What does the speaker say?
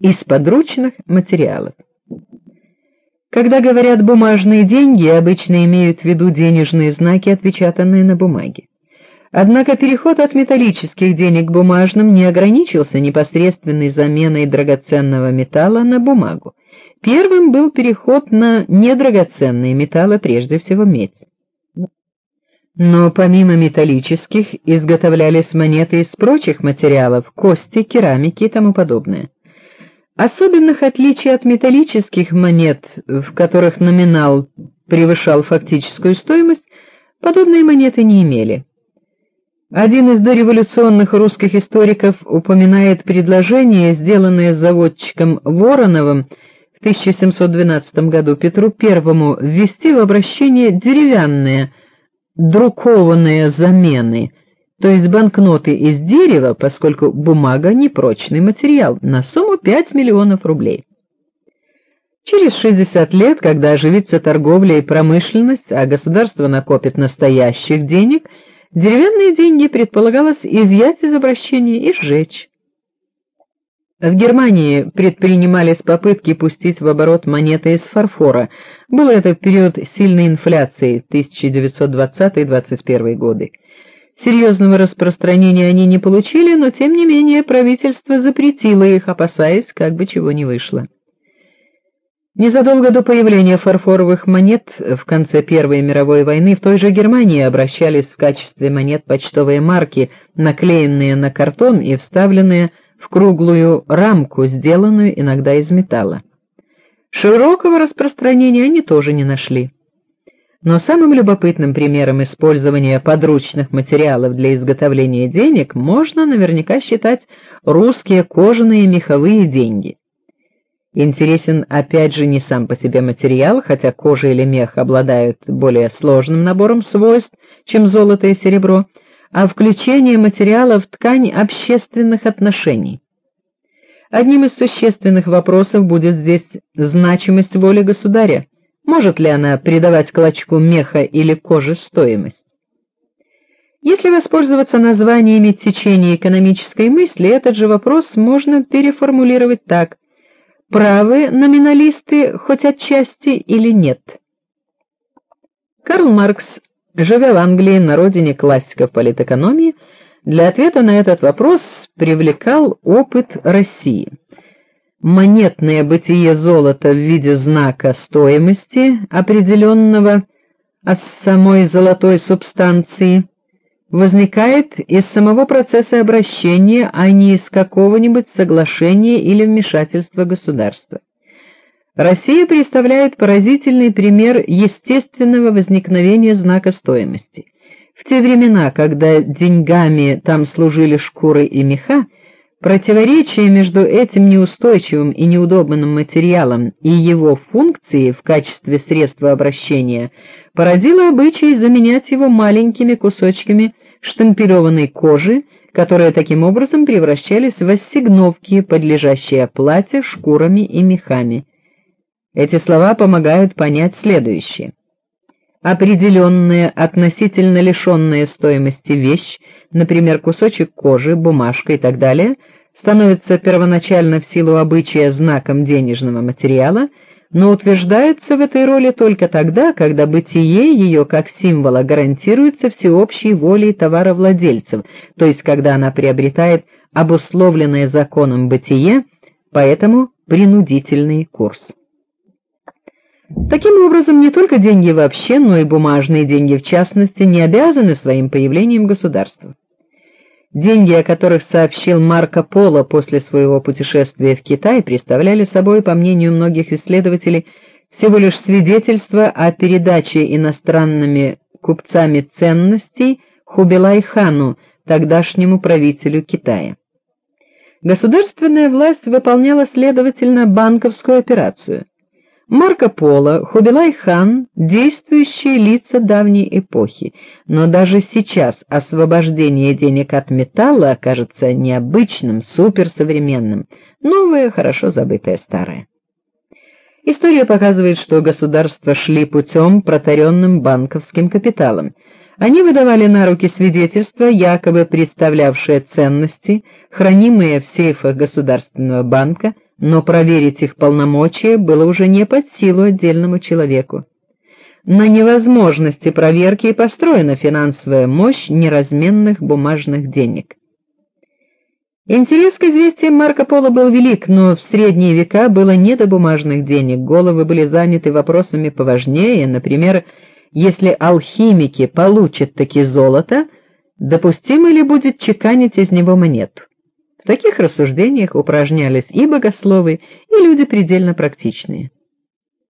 из подручных материалов. Когда говорят бумажные деньги, обычно имеют в виду денежные знаки, отпечатанные на бумаге. Однако переход от металлических денег к бумажным не ограничился непосредственной заменой драгоценного металла на бумагу. Первым был переход на недрагоценные металлы, прежде всего медь. Но помимо металлических изготовлялись монеты из прочих материалов: кости, керамики и тому подобное. Особенных отличий от металлических монет, в которых номинал превышал фактическую стоимость, подобные монеты не имели. Один из дореволюционных русских историков упоминает предложение, сделанное заводчиком Вороновым в 1712 году Петру I ввести в обращение деревянные друкованные замены, то есть банкноты из дерева, поскольку бумага непрочный материал, на сумму 5 миллионов рублей. Через 60 лет, когда оживится торговля и промышленность, а государство накопит настоящих денег – Деревянные деньги предполагалось изъять из обращения и сжечь. В Германии предпринимались попытки пустить в оборот монеты из фарфора. Было это период сильной инфляции 1920-21 годы. Серьезного распространения они не получили, но тем не менее правительство запретило их, опасаясь, как бы чего не вышло. Незадолго до появления фарфоровых монет в конце Первой мировой войны в той же Германии обращались в качестве монет почтовые марки, наклеенные на картон и вставленные в круглую рамку, сделанную иногда из металла. Широкого распространения они тоже не нашли. Но самым любопытным примером использования подручных материалов для изготовления денег можно наверняка считать русские кожаные меховые деньги. Интересен опять же не сам по себе материал, хотя кожа или мех обладают более сложным набором свойств, чем золото и серебро, а включение материала в ткань общественных отношений. Одним из существенных вопросов будет здесь значимость воли государя. Может ли она придавать клочку меха или кожи стоимость? Если воспользоваться названиями течения экономической мысли, этот же вопрос можно переформулировать так: правы номиналисты хоть отчасти или нет. Карл Маркс, живя в Англии на родине классиков политэкономии, для ответа на этот вопрос привлекал опыт России. Монетное бытие золота в виде знака стоимости, определенного от самой золотой субстанции, возникает из самого процесса обращения, а не из какого-нибудь соглашения или вмешательства государства. Россия представляет поразительный пример естественного возникновения знака стоимости. В те времена, когда деньгами там служили шкуры и меха, противоречие между этим неустойчивым и неудобным материалом и его функцией в качестве средства обращения породило обычай заменять его маленькими кусочками штампированной кожи, которые таким образом превращались в ассигновки, подлежащие оплате шкурами и мехами. Эти слова помогают понять следующее. Определенная относительно лишенная стоимости вещь, например, кусочек кожи, бумажка и так далее, становится первоначально в силу обычая знаком денежного материала – но утверждается в этой роли только тогда, когда бытие ее как символа гарантируется всеобщей волей товаровладельцев, то есть когда она приобретает обусловленное законом бытие, поэтому принудительный курс. Таким образом, не только деньги вообще, но и бумажные деньги в частности не обязаны своим появлением государству. Деньги, о которых сообщил Марко Поло после своего путешествия в Китай, представляли собой, по мнению многих исследователей, всего лишь свидетельство о передаче иностранными купцами ценностей Хубилай-хану, тогдашнему правителю Китая. Государственная власть выполняла следовательно банковскую операцию. Марко Поло, Хубилай-хан действующие лица давней эпохи, но даже сейчас освобождение денег от металла кажется необычным, суперсовременным, новое, хорошо забытое старое. История показывает, что государства шли путем, протаренным банковским капиталом. Они выдавали на руки свидетельства, якобы представлявшие ценности, хранимые в сейфах государственного банка, но проверить их полномочия было уже не под силу отдельному человеку. На невозможности проверки и построена финансовая мощь неразменных бумажных денег. Интерес к известиям Марко Поло был велик, но в средние века было не до бумажных денег. Головы были заняты вопросами поважнее, например, если алхимики получат таки золото, допустимо ли будет чеканить из него монету. В таких рассуждениях упражнялись и богословы, и люди предельно практичные.